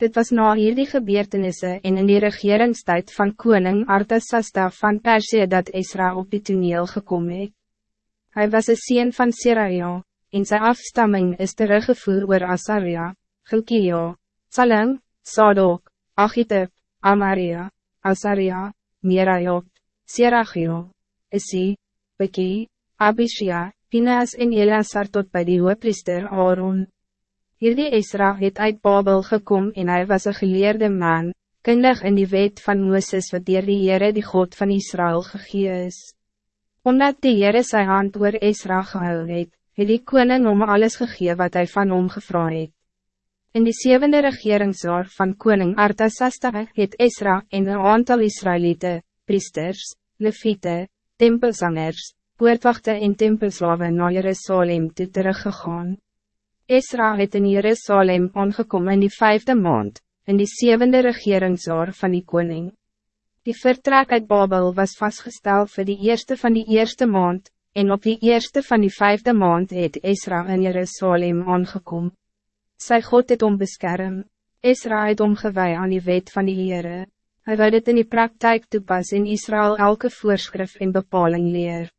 Dit was na hierdie gebeurtenisse en in die regeringstijd van koning Artasasta van Persie dat Esra op die toneel gekom het. Hy was een sien van Seraja, en zijn afstamming is teruggevoer oor Asaria, Gilkio, Salem, Sadok, Achitep, Amaria, Asaria, Mirajot, Seragio, Isi, Beki, Abishia, Pinas en Eleazar tot bij die hoopriester Aaron. Hierdie Esra het uit Babel gekom en hij was een geleerde man, kundig in die wet van Mooses wat dier die Heere die God van Israël gegee is. Omdat die Heere sy hand oor Esra gehou het, het die koning om alles gegee wat hij van hom gevra het. In die zevende regeringsjaar van koning Artasasta het Esra en een aantal Israëlieten, priesters, leviete, tempelzangers, poortwachte en tempelslawe na Jerusalem toe teruggegaan. Esra het in Jerusalem aangekomen in die vijfde maand, in die zevende regeringsjaar van die koning. Die vertrek uit Babel was vastgesteld voor die eerste van die eerste maand, en op die eerste van die vijfde maand het Esra in Jerusalem aangekomen. Sy God het om beskerm, Esra het omgewij aan die wet van die Heere. Hij wil dit in die praktijk toepas in Israël elke voorschrift en bepaling leer.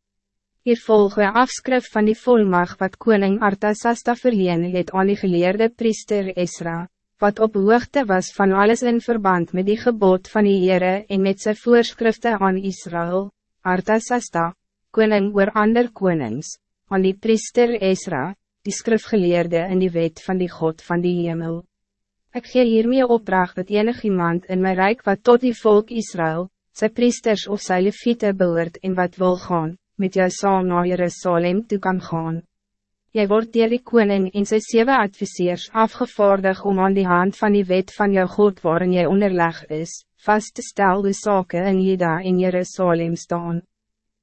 Hier volg een afskrif van die volmacht wat koning Artasasta verleen het aan die geleerde priester Esra, wat op hoogte was van alles in verband met die gebod van die Heere en met zijn voorschriften aan Israël, Artasasta, koning oor ander konings, aan die priester Esra, die skrifgeleerde in die wet van die God van die hemel. Ik gee hiermee opdracht dat enig iemand in mijn rijk wat tot die volk Israël, zijn priesters of sy leviete behoort en wat wil gaan, met jou saam na Jerusalem toe kan gaan. Jy word dier die koning en sy sewe adviseurs afgevaardig om aan die hand van die wet van jou God waarin jy onderleg is, vast te stel hoe sake in Jeda en Jerusalem staan.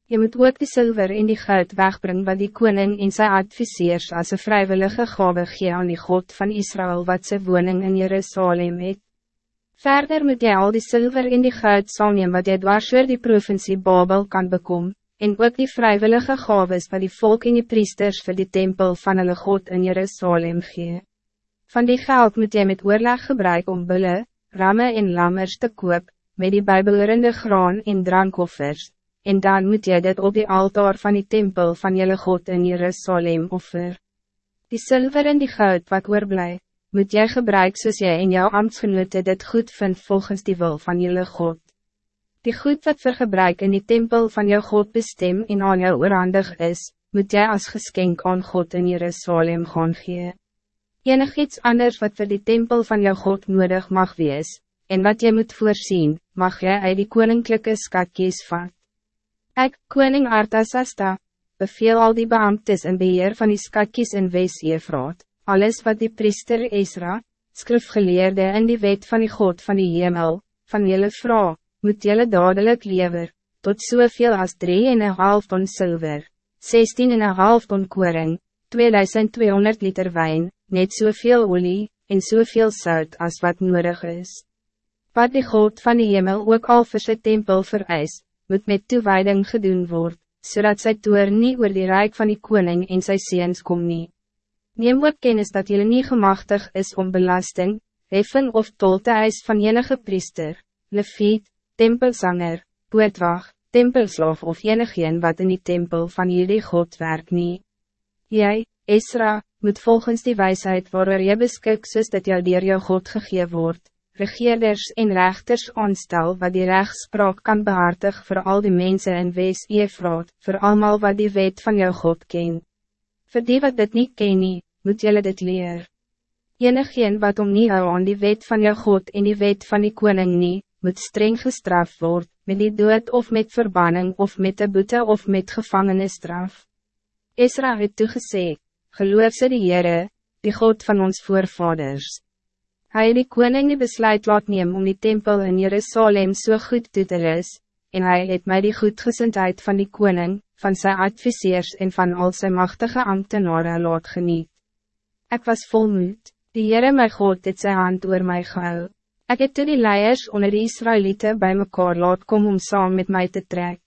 Je moet ook die zilver en die goud wegbrengen wat die koning en sy adviseurs als een vrijwillige gave gee aan die God van Israël wat sy woning in Jerusalem het. Verder moet jy al die zilver en die goud saamneem wat jy dwars die provincie Babel kan bekomen en ook die vrijwillige gaves wat die volk en die priesters voor die tempel van hulle God in Jerusalem gee. Van die geld moet jy met oorleg gebruik om bulle, ramme en lammers te koop, met die bijbelorende graan en drankoffers, en dan moet jy dit op die altaar van die tempel van julle God in Jerusalem offer. Die zilver en die goud wat oorblij, moet jy gebruik soos jy en jou ambtsgenote dit goed vindt volgens die wil van julle God. Die goed wat vir gebruik in die tempel van jou God bestem en aan jou oorhandig is, moet jij als geschenk aan God in Jerusalem gaan gee. Enig iets anders wat voor die tempel van jou God nodig mag wees, en wat je moet voorzien, mag jij uit die koninklijke skatkies vat. Ek, koning Artasasta, beveel al die beambtes in beheer van die skatkies in Wees-Efraat, alles wat die priester Esra, skrifgeleerde in die wet van die God van die hemel, van jylle vrouw, moet jelle dadelijk lever, tot soveel een half ton zilver, zestien en een half ton koring, 2200 liter wijn, net soveel olie, en soveel zout als wat nodig is. Wat die God van die hemel ook al vir sy tempel vereis, moet met toewijding gedoen worden, zodat sy toer niet oor die rijk van die koning en sy seens kom nie. Neem ook kennis dat jullie niet gemachtig is om belasting, heffen of tol te eis van enige priester, leviet, tempelzanger, poetwag, tempelsloof of enigeen wat in die tempel van jullie God werk nie. Jy, Esra, moet volgens die wijsheid waarover jy beskik soos dat jou dier jou God gegee word, regeerders en rechters aanstel wat die rechtspraak kan behartig voor al die mensen in wees Efraat, voor allemaal wat die wet van jou God ken. Voor die wat dit niet ken nie, moet jullie dit leer. Enigeen wat om nie hou aan die wet van jou God en die wet van die koning nie, moet streng gestraft worden, met die dood of met verbanning of met de boete of met gevangenisstraf. Esra het toegesê, geloof ze die Heere, die God van ons voorvaders. Hij het die koning die besluit laat neem om die tempel in Jerusalem so goed toe te ris, en hij het mij die goedgezindheid van die koning, van zijn adviseurs en van al zijn machtige ambtenaren laat geniet. Ik was volmoed, die Heere my God het sy hand oor my gehou. Ik heb toe die leiers onder die Israëlieten bij mekaar laat kom om saam met mij te trek.